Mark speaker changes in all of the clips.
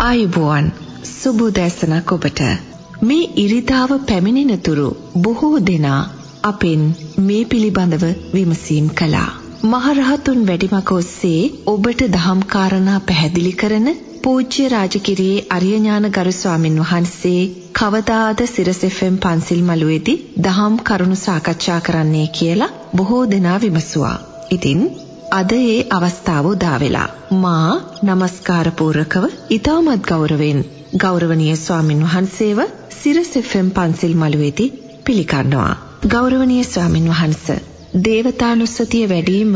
Speaker 1: ආයුබෝවන් සුබෝදෑසනක් ඔබට මේ ඉරිදාව පැමිණෙනතුරු බොහෝ දෙනා අපෙන් මේ පිළිබඳව විමසීම් කළා මහරහතුන් වැඩිමක ඔස්සේ ඔබට දහම් කාරණා පැහැදිලි කරන පූජ්‍ය රාජකිරියේ අරිය ඥාන ගරු ස්වාමින් වහන්සේ කවදාද සිරස FM පන්සිල් මළුවේදී දහම් කරුණු සාකච්ඡා කරන්නේ කියලා බොහෝ දෙනා විමසුවා. ඉතින් අද ඒ අවස්ථාව උදා වෙලා. මා নমස්කාර පූර්වකව ඊටමත් ගෞරවයෙන් ගෞරවනීය ස්වාමින් වහන්සේව සිරස FM පන්සිල් මළුවේදී පිළිගන්නවා. ගෞරවනීය ස්වාමින් වහන්සේ දේවතානුස්සතිය වැඩිම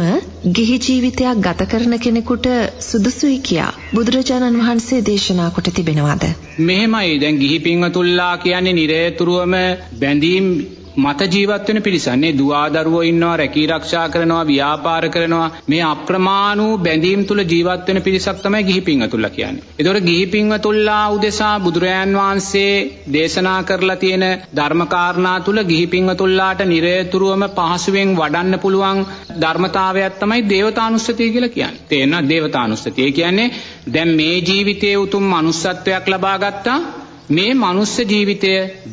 Speaker 1: ගිහි ජීවිතයක් ගත කරන කෙනෙකුට සුදුසුයි කියා බුදුරජාණන් වහන්සේ දේශනා කොට තිබෙනවාද?
Speaker 2: මෙහෙමයි. දැන් ගිහි පින්වතුල්ලා කියන්නේ නිරේතුරුවම බැඳීම් මත ජීවත් වෙන පිරිසන්නේ දුවා දරුවෝ ඉන්නවා රැකී ආරක්ෂා කරනවා ව්‍යාපාර කරනවා මේ අප්‍රමාණ වූ බැඳීම් තුල ජීවත් වෙන පිරිසක් තමයි ගිහි පින්වතුන්ලා කියන්නේ. ඒතකොට ගිහි පින්වතුන්ලා උදෙසා බුදුරයන් වහන්සේ දේශනා කරලා තියෙන ධර්ම කාරණා තුල ගිහි පින්වතුන්ලාට නිරේතුරුවම පහසුවෙන් වඩන්න පුළුවන් ධර්මතාවයක් තමයි දේවතානුස්සතිය කියලා කියන්නේ. තේරෙනවද දේවතානුස්සතිය කියන්නේ දැන් මේ ජීවිතයේ උතුම් manussත්වයක් ලබා ගත්තා මේ මනුස්ස ජීවිතය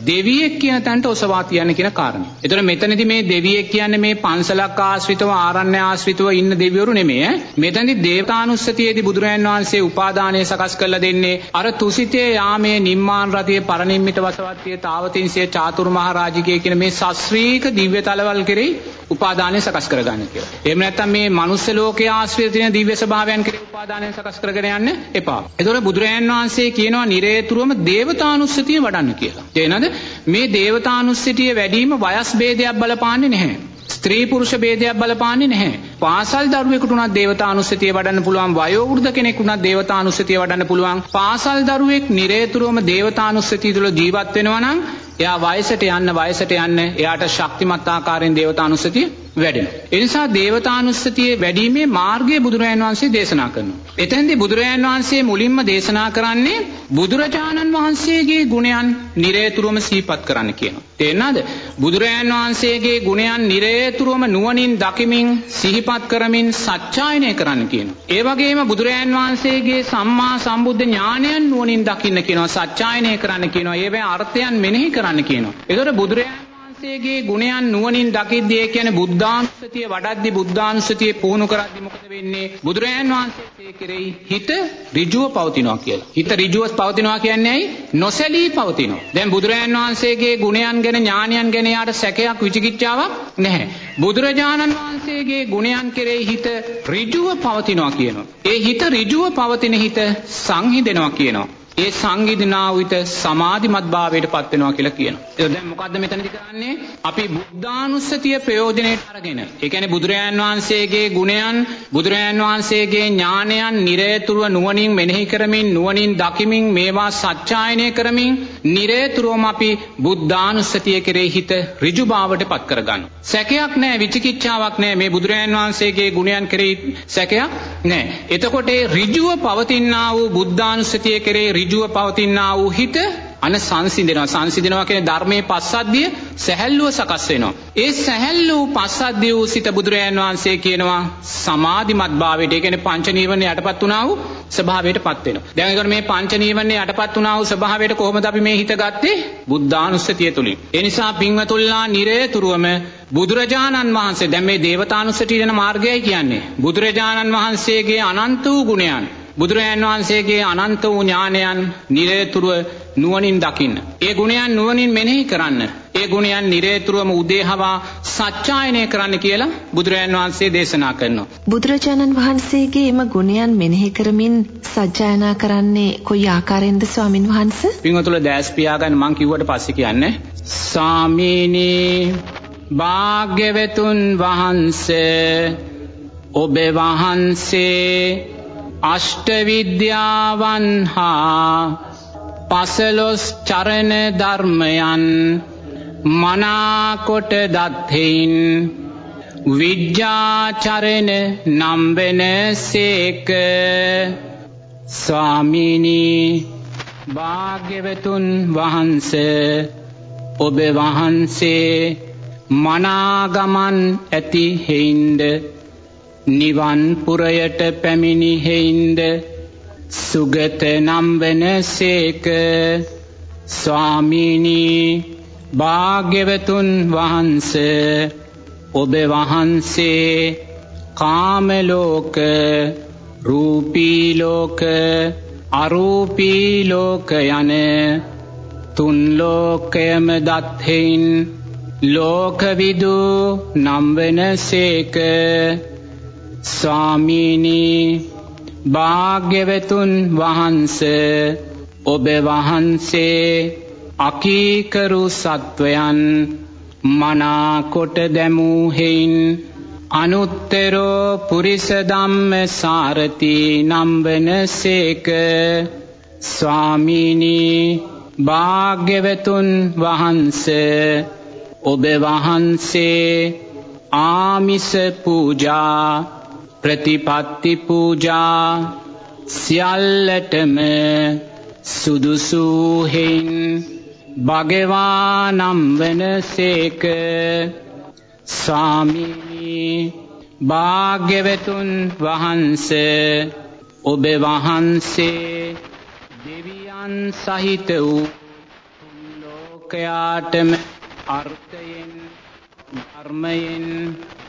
Speaker 2: දෙවියෙක් කියන තැනට ඔසවා තියන්න කියන කාරණය. එතකොට මෙතනදී මේ දෙවියෙක් කියන්නේ මේ පන්සලක් ආශ්‍රිතව ආරණ්‍ය ආශ්‍රිතව ඉන්න දෙවිවරු නෙමෙයි. මෙතනදී දේවතානුස්සතියේදී බුදුරජාන් වහන්සේ උපාදානය සකස් කරලා දෙන්නේ අර තුසිතේ යාමේ නිම්මාන රතියේ පරිනිම්මිත වසවත්තිය තාවතින්සිය චාතුරු මහරජිකය කියන මේ ශාස්ත්‍රීක දිව්‍ය තලවල් කෙරෙහි උපාදානය සකස් කරගන්න කියලා. එහෙම නැත්නම් මේ මනුස්ස ලෝකයේ ආශ්‍රිත තියෙන දිව්‍ය ස්වභාවයන් කෙරෙහි උපාදානය සකස් කරගෙන යන්න එපා. ඒතකොට බුදුරජාන් වහන්සේ කියනවා නිරේතුරුවම දේවතා දේවතානුස්සතිය වඩන්න කියලා. තේනද? මේ දේවතානුස්සතිය වැඩිම වයස් ભેදයක් බලපාන්නේ නැහැ. ස්ත්‍රී පුරුෂ ભેදයක් බලපාන්නේ නැහැ. පාසල් දරුවෙකුට උනත් දේවතානුස්සතිය වඩන්න පුළුවන් වයෝ වෘද්ධ කෙනෙකුට උනත් දේවතානුස්සතිය වඩන්න පුළුවන්. පාසල් දරුවෙක් නිරේතුරුවම දේවතානුස්සතිය තුළ ජීවත් වෙනවා නම් එයා වයසට යන්න වයසට යන්න එයාට ශක්තිමත් ආකාරයෙන් දේවතානුස්සතිය වැඩෙනවා. ඒ නිසා දේවතානුස්සතියේ වැඩිීමේ මාර්ගය බුදුරජාණන් වහන්සේ දේශනා කරනවා. එතෙන්දී බුදුරජාණන් වහන්සේ මුලින්ම දේශනා කරන්නේ බුදුරජාණන් වහන්සේගේ ගුණයන් නිරේතුරුවම සිහිපත් කරන්න කියනවා. තේරෙනවද? බුදුරජාණන් වහන්සේගේ ගුණයන් නිරේතුරුවම නුවණින් දකිමින් සිහිපත් කරමින් සත්‍යයනය කරන්න කියනවා. ඒ වගේම බුදුරජාණන් වහන්සේගේ සම්මා සම්බුද්ධ ඥානයන් නුවණින් දකින්න කියනවා. සත්‍යයනය කරන්න කියනවා. ඒවේ අර්ථයන් මෙනෙහි කරන්න කියනවා. ඒතකොට බුදුරජාණන් වහන්සේගේ ගුණයන් නුවණින් දකිද්දී ඒ කියන්නේ බුද්ධානුස්සතිය වඩද්දී බුද්ධානුස්සතිය පුහුණු කරද්දී මොකද වෙන්නේ බුදුරජාන් වහන්සේ කෙරෙහි හිත ඍජුව පවතිනවා කියලා. හිත ඍජුව පවතිනවා කියන්නේ ඇයි? නොසැලී පවතිනවා. දැන් බුදුරජාන් වහන්සේගේ ගුණයන් ගැන ඥානයන් ගැන යාට සැකයක් විචිකිච්ඡාවක් නැහැ. බුදුරජාණන් වහන්සේගේ ගුණයන් කෙරෙහි හිත ඍජුව පවතිනවා කියනවා. ඒ හිත ඍජුව පවතින හිත සංහිඳෙනවා කියනවා. ඒ සංගීතනා විත සමාධිමත් භාවයට පත් වෙනවා කියලා කියනවා. ඒක දැන් මොකද්ද මෙතනදි කරන්නේ? අපි බුද්ධානුස්සතිය ප්‍රයෝජනෙට අරගෙන. ඒ කියන්නේ බුදුරජාන් වහන්සේගේ ගුණයන්, බුදුරජාන් වහන්සේගේ ඥානයන් නිරේතුරුව නුවණින් මෙනෙහි කරමින්, නුවණින් දකිමින්, මේවා සත්‍යයනය කරමින්, නිරේතුරුවම අපි බුද්ධානුස්සතිය කෙරෙහි හිත ඍජු භාවයට පත් කරගන්නවා. සැකයක් නැහැ, විචිකිච්ඡාවක් නැහැ. මේ බුදුරජාන් වහන්සේගේ ගුණයන් කෙරෙහි සැකයක් නැහැ. එතකොට ඒ ඍජුව පවතිනා වූ බුද්ධානුස්සතිය කෙරෙහි ඍජුව පවතිනා වූ හිත අන සංසිඳෙනවා. සංසිඳෙනවා කියන ධර්මයේ පස්සද්ධිය සැහැල්ලුව සකස් වෙනවා. ඒ සැහැල්ලු පස්සද්ධිය වූ සිත බුදුරජාන් වහන්සේ කියනවා සමාධිමත් භාවයට. ඒ කියන්නේ පංච නීවරණ යටපත් වුණා වූ ස්වභාවයටපත් වෙනවා. දැන් ඒකට මේ පංච නීවරණ යටපත් වුණා වූ ස්වභාවයට කොහොමද අපි මේ හිත ගත්තේ? බුද්ධානුස්සතිය තුලින්. ඒ නිසා පින්වතුල්ලා නිරේතුරුවම බුදුරජාණන් වහන්සේ දැන් මේ දේවතානුස්සතිය යන මාර්ගයයි කියන්නේ. බුදුරජාණන් වහන්සේගේ අනන්ත වූ ගුණයන් බුදුරජාන් වහන්සේගේ අනන්ත වූ ඥානයන් නිරේතුරුව නුවණින් දකින්න. ඒ ගුණයන් නුවණින් මෙනෙහි කරන්න. ඒ ගුණයන් නිරේතුරුවම උදේහවා සත්‍යයනය කරන්න කියලා බුදුරජාන් වහන්සේ දේශනා කරනවා.
Speaker 1: බුදුරජාණන් වහන්සේගේ එම ගුණයන් මෙනෙහි කරමින් සත්‍යයනා කරන්නේ කොයි ආකාරයෙන්ද ස්වාමින් වහන්සේ?
Speaker 2: පින්වතුල දැස් පියාගන්න මං කිව්වට පස්සේ කියන්නේ සාමීනී භාග්‍යවතුන් වහන්සේ ඔබ වහන්සේ අෂ්ටවිද්‍යාවන් හා පසලොස් චරණ ධර්මයන් මනාකොට දත්හෙයින් විද්‍යාචරණ නම්වෙන සේක. ස්වාමීනී භාග්‍යවතුන් වහන්ස ඔබ වහන්සේ මනාගමන් ඇති හෙයින්ද? නිවන් පුරයට පැමිණි හෙයින්ද සුගත නම් වනසේක ස්වාමීනී භාග්‍යවතුන් වහන්ස ඔබ වහන්සේ කාමලෝක රූපීලෝක අරූපීලෝක යන තුන් ලෝකයම දත්හෙයින් ලෝකවිදු නම්වනසේක ස්වාමීනී භාග්‍යවතුන් වහන්ස ඔබ වහන්සේ අකීකරු සත්වයන් මනාකොට දැමූහෙයින්. අනුත්තරෝ පුරිසදම්ම සාරති නම්වනසේක ස්වාමීනී භාග්‍යවතුන් වහන්ස ඔබ වහන්සේ ආමිස පූජා ප්‍රතිපත්ති පූජා සියල්ලටම සුදුසූහෙන් භගවානම් වනසේක. ස්වාමීනී භාග්‍යවතුන් වහන්ස ඔබ වහන්සේ දෙවියන් සහිත වූ ලෝකයාටම අර්ථයෙන් ධර්මයෙන්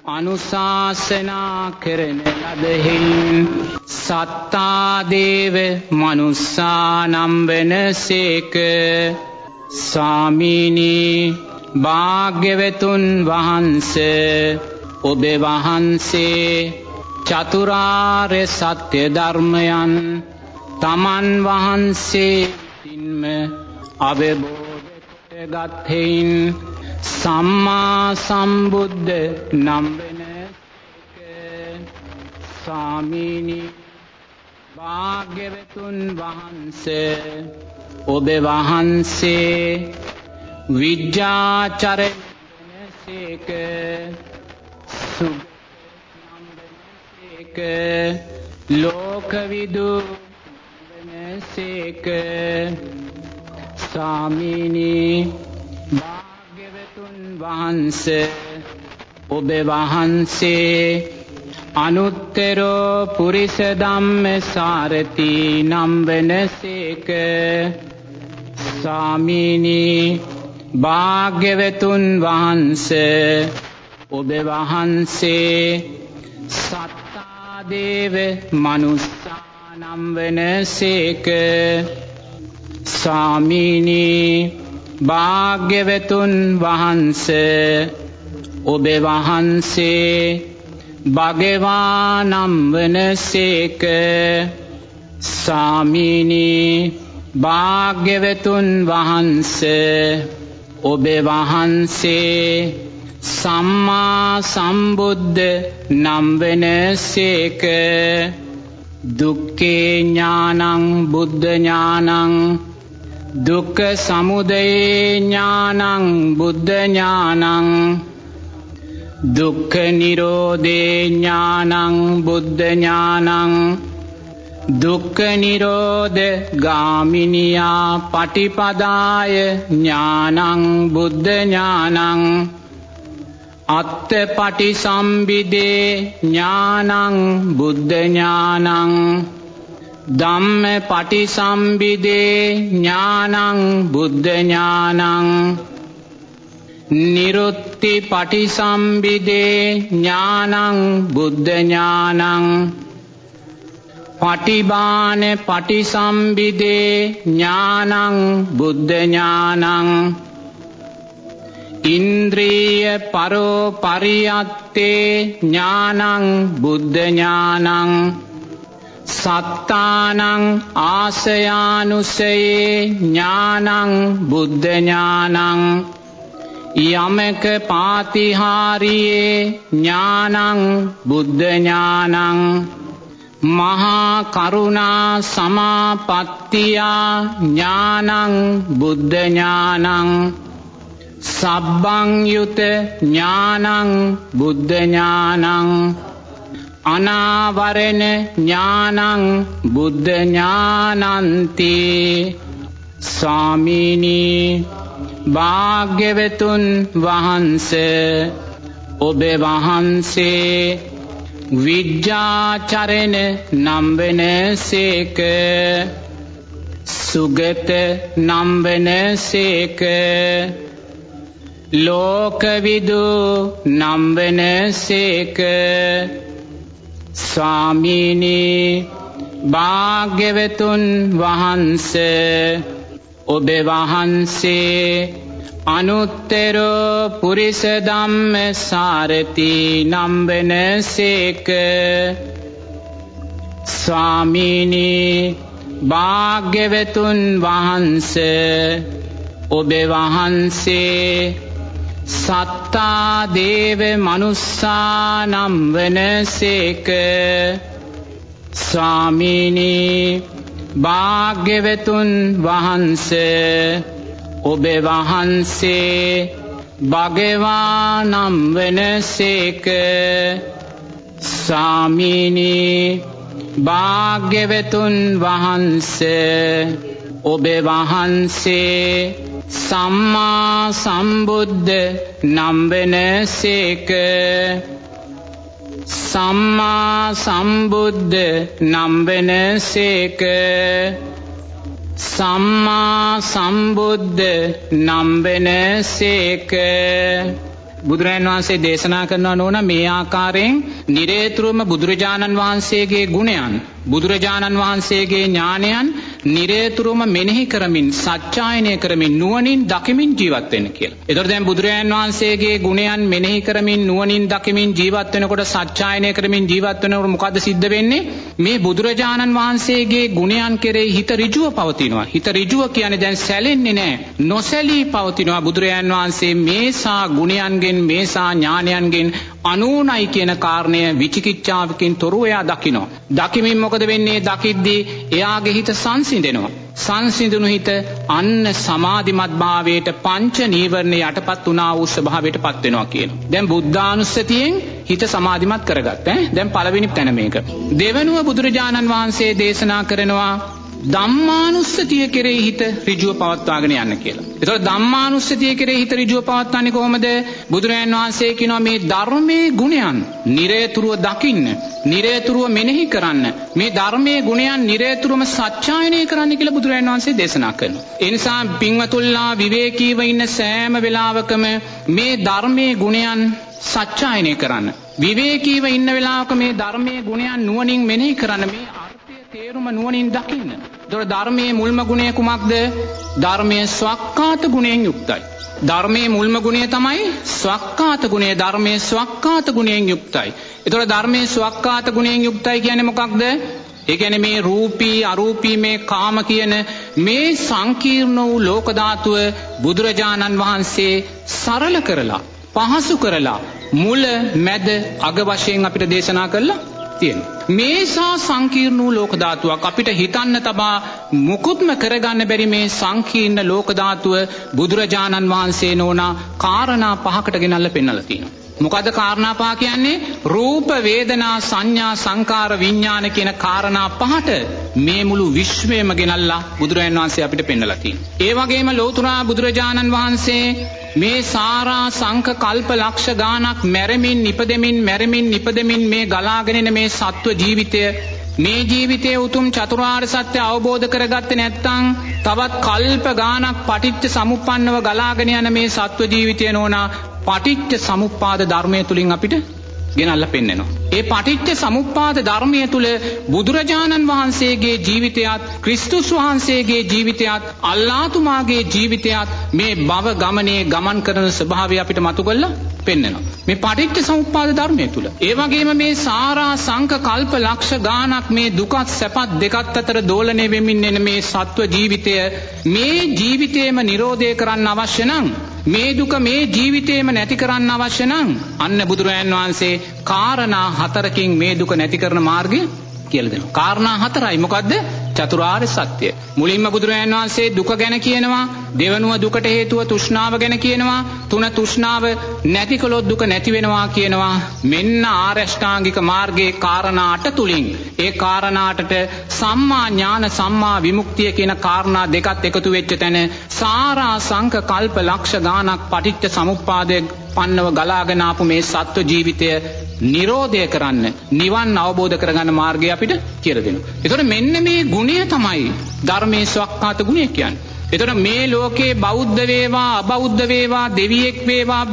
Speaker 2: අනුශාසනා කරන ලදහෙයින් සත්තාදේව මනුස්සානම් වනසේක ස්වාමීනී භාග්‍යවතුන් වහන්ස ඔබ වහන්සේ චතුරාර්ය සත්‍ය ධර්මයන් තමන් වහන්සේ විසින්ම අවබෝධ ගත්හෙයින් සම්මා සම්බුද්ධ නම් වෙන ස්වාමීනි භාග්‍යවතුන් වහන්සේ ඔබ වහන්සේ විද්‍යාචරණසේක සුක ලෝකවිදු වනසේක සාමීනී භාග්‍යවතුන් වහන්ස ඔබ වහන්සේ අනුත්තරෝ පුරිස ධම්ම සාරති නම් වනසේක. සාමීනී භාග්‍යවතුන් වහන්ස ඔබ වහන්සේ සත්තාදේව මනුස්සානම් වනසේක. සාමීනී භාග්‍යවතුන් වහන්ස ඔබ වහන්සේ භගවානම් වනසේක සාමීනී භාග්‍යවතුන් වහන්ස ඔබ වහන්සේ සම්මා සම්බුද්ධ නම් වෙනසේක. දුක්ඛේ ඥානං බුද්ධ ඥානං දුක්ඛ සමුදය ඥානං බුද්ධ ඥානං දුක්ඛ නිරෝධේ ඥානං බුද්ධ ඥානං දුක්ඛ නිරෝධ ගාමිනියා පටිපදාය ඥානං බුද්ධ ඥානං අත්ත පටිසම්බිදේ ඥානං බුද්ධ ඥානං ධම්ම පටිසම්බිදේ ඥානං බුද්ධ ඥානං නිරුත්ති පටිසම්බිදේ ඥානං බුද්ධ ඥානං පටිබාන පටිසම්බිදේ ඥානං බුද්ධ ඥානං ඉන්ද්‍රිය පරෝ පරියත්තේ ඥානං බුද්ධ ඥානං සත්තානං ආසයානුසයේ ඥානං බුද්ධ ඥානං යමක පාතිහාරියේ ඥානං බුද්ධ ඥානං මහා කරුණා සමාපත්තියා ඥානං බුද්ධ ඥානං සබ්බංයුත ඥානං බුද්ධ ඥානං අනාවරණ ඥානං බුද්ධ ඥානන්ති ස්වාමීනී භාග්‍යවතුන් වහන්ස ඔබ වහන්සේ විජ්ජාචරණ නම්බන සේක සුගත නම්බන සේක ලෝකවිදු නම්බන සේක ස්වාමීනී භාග්‍යවතුන් වහන්ස ඔබ වහන්සේ අනුත්තරෝ පුරිස ධම්ම සාරති නම්බන සේක ස්වාමීනී භාග්‍යවතුන් වහන්ස ඔබ වහන්සේ සත්තා දේව මනුස්සා නම් වනසේක. ස්වාමීනී භාග්‍යවතුන් වහන්ස ඔබ වහන්සේ භගවා නම් වනසේක. ස්වාමීනී භාග්‍යවතුන් වහන්ස ඔබ වහන්සේ සම්මා සම්බුද්ධ නම්බන සේක. සම්මා සම්බුද්ධ නම්බන සේක. සම්මා සම්බුද්ධ නම්බන සේක. බුදුරජාණන් වහන්සේ දේශනා කරනවා නෝන මේ ආකාරයෙන් නිරේතුරුවම බුදුරජාණන් වහන්සේගේ ගුණයන් බුදුරජාණන් වහන්සේගේ ඥානයන් නිරේතුරුවම මෙනෙහි කරමින් සත්‍යයනය කරමින් නුවණින් දකිමින් ජීවත් වෙන්න කියලා. ඒතකොට දැන් බුදුරජාණන් වහන්සේගේ ගුණයන් මෙනෙහි කරමින් නුවණින් දකිමින් ජීවත් වෙනකොට සත්‍යයනය කරමින් ජීවත් වෙනකොට මොකද්ද සිද්ධ වෙන්නේ? මේ බුදුරජාණන් වහන්සේගේ ගුණයන් කෙරෙහි හිත ඍජුව පවතිනවා. හිත ඍජුව කියන්නේ දැන් සැලෙන්නේ නැහැ. නොසැලී පවතිනවා බුදුරජාණන් වහන්සේ මේසා ගුණයන්ගෙන් මේසා ඥානයන්ගෙන් අනූනයි කියන කාරණය විචිකිච්ඡාවකින් තොරව එයා දකිනවා. දකිමින් මොකද වෙන්නේ? දකිද්දී එයාගේ හිත සංසිඳෙනවා. සංසිඳුණු හිත අන්න සමාධිමත් භාවයට පංච නීවරණ යටපත් වුණා වූ ස්වභාවයට පත් වෙනවා කියනවා. දැන් බුද්ධානුස්සතියෙන් හිත සමාධිමත් කරගත්ත. දැන් පළවෙනි තැන මේක. දෙවනුව බුදුරජාණන් වහන්සේ දේශනා කරනවා ධම්මානුස්සතිය කෙරෙහි හිත ඍජුව පවත්වාගෙන යන්න කියලා. ඒතකොට ධම්මානුස්සතිය කෙරෙහි හිත ඍජුව පවත්වන්නේ කොහොමද? බුදුරජාන් වහන්සේ කියනවා මේ ධර්මයේ ගුණයන් නිරේතුරුව දකින්න, නිරේතුරුව මෙනෙහි කරන්න, මේ ධර්මයේ ගුණයන් නිරේතුරුවම සත්‍යයනය කරන්න කියලා බුදුරජාන් වහන්සේ දේශනා කරනවා. ඒ නිසා පින්වතුල්ලා විවේකීව ඉන්න සෑම වෙලාවකම මේ ධර්මයේ ගුණයන් සත්‍යයනය කරන්න. විවේකීව ඉන්න වෙලාවක මේ ධර්මයේ ගුණයන් නුවණින් මෙනෙහි කරන්න මේ තේරුම නුවණින් දකින්න. ඒතොර ධර්මයේ මුල්ම ගුණය කුමක්ද? ධර්මයේ ස්වක්කාත ගුණයෙන් යුක්තයි. ධර්මයේ මුල්ම ගුණය තමයි ස්වක්කාත ගුණය. ධර්මයේ ස්වක්කාත ගුණයෙන් යුක්තයි. ඒතොර ධර්මයේ ස්වක්කාත ගුණයෙන් යුක්තයි කියන්නේ මොකක්ද? ඒ කියන්නේ මේ රූපී අරූපී මේ කාම කියන මේ සංකීර්ණ වූ ලෝක ධාතුව බුදුරජාණන් වහන්සේ සරල කරලා පහසු කරලා මුල මැද අග වශයෙන් අපිට දේශනා කළා තියෙනවා. මේසා සංකීර්ණ වූ ලෝක ධාතුවක් අපිට හිතන්න තබා මුකුත්ම කරගන්න බැරි මේ සංකීර්ණ ලෝක ධාතුව බුදුරජාණන් වහන්සේ නෝනා කාරණා පහකට ගෙනල්ලා පෙන්වලා තියෙනවා. මොකද කාරණා පහ කියන්නේ රූප වේදනා සංඥා සංකාර විඥාන කියන කාරණා පහට මේ මුළු විශ්වයම ගෙනල්ලා බුදුරජාණන් වහන්සේ අපිට පෙන්වලා තියෙනවා. ඒ වගේම ලෞතුරා බුදුරජාණන් වහන්සේ මේ සාරා සංක කල්ප ලක්ෂ ගානක් මැරමින් නිපදෙමින් මැරමින් නිපදෙමින් මේ ගලාගෙනෙන මේ සත්ව ජීවිතය මේ ජීවිතයේ උතුම් චතුරාර්ය සත්‍ය අවබෝධ කරගත්තේ නැත්නම් තවත් කල්ප ගානක් පටිච්ච සමුප්පන්නව ගලාගෙන යන මේ සත්ව ජීවිතය නෝනා පටිච්ච සමුප්පාද ධර්මය තුලින් අපිට ගෙනල්ලා පෙන්වනවා. ඒ පටිච්ච සමුප්පාද ධර්මය තුල බුදුරජාණන් වහන්සේගේ ජීවිතයත් ක්‍රිස්තුස් වහන්සේගේ ජීවිතයත් අල්ලාතුමාගේ ජීවිතයත් මේ භව ගමනේ ගමන් කරන ස්වභාවය අපිට මතු කරලා පෙන්වනවා. මේ පටිච්ච සමුප්පාද ධර්මය තුල. ඒ වගේම මේ සාරා සංක කල්ප ලක්ෂ ගානක් මේ දුකත් සැපත් දෙකත් අතර දෝලණය වෙමින් එන මේ සත්ව ජීවිතය මේ ජීවිතේම නිරෝධය කරන්න අවශ්‍ය නම් මේ දුක මේ ජීවිතේම නැති කරන්න අවශ්‍ය නම් අන්න බුදුරජාන් වහන්සේ කාරණා හතරකින් මේ දුක නැති කරන මාර්ගය කියලා දෙනවා. කාරණා හතරයි මොකද්ද? චතුරාර්ය සත්‍ය. මුලින්ම බුදුරජාණන් වහන්සේ දුක ගැන කියනවා, දෙවනුව දුකට හේතුව තෘෂ්ණාව ගැන කියනවා, තුන තෘෂ්ණාව නැති කළොත් දුක නැති වෙනවා කියනවා. මෙන්න ආරෂ්ඨාංගික මාර්ගයේ කාරණා අට තුලින් ඒ කාරණා අටට සම්මා ඥාන සම්මා විමුක්තිය කියන කාරණා දෙකත් එකතු වෙච්ච තැන සාරා සංක කල්ප ලක්ෂ ගානක් පටිච්ච සමුප්පාදයේ පන්නව ගලාගෙන ආපු මේ සත්ව ජීවිතය නිරෝධය කරන්න නිවන් අවබෝධ කරගන්න මාර්ගය අපිට කියලා දෙනවා. ඒතකොට මෙන්න මේ ගුණය තමයි ධර්මයේ ස්වකහාත ගුණය කියන්නේ. ඒතකොට මේ ලෝකේ බෞද්ධ වේවා අබෞද්ධ වේවා දෙවියෙක් වේවා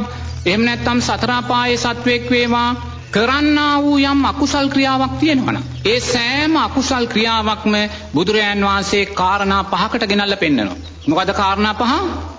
Speaker 2: එහෙම නැත්නම් සතර අපායේ සත්වෙක් වේවා කරන්නා වූ යම් අකුසල් ක්‍රියාවක් තියෙනවනම් ඒ සෑම අකුසල් ක්‍රියාවක්ම බුදුරජාන් වහන්සේ කාරණා පහකට ගෙනල්ලා පෙන්නනවා. මොකද කාරණා පහ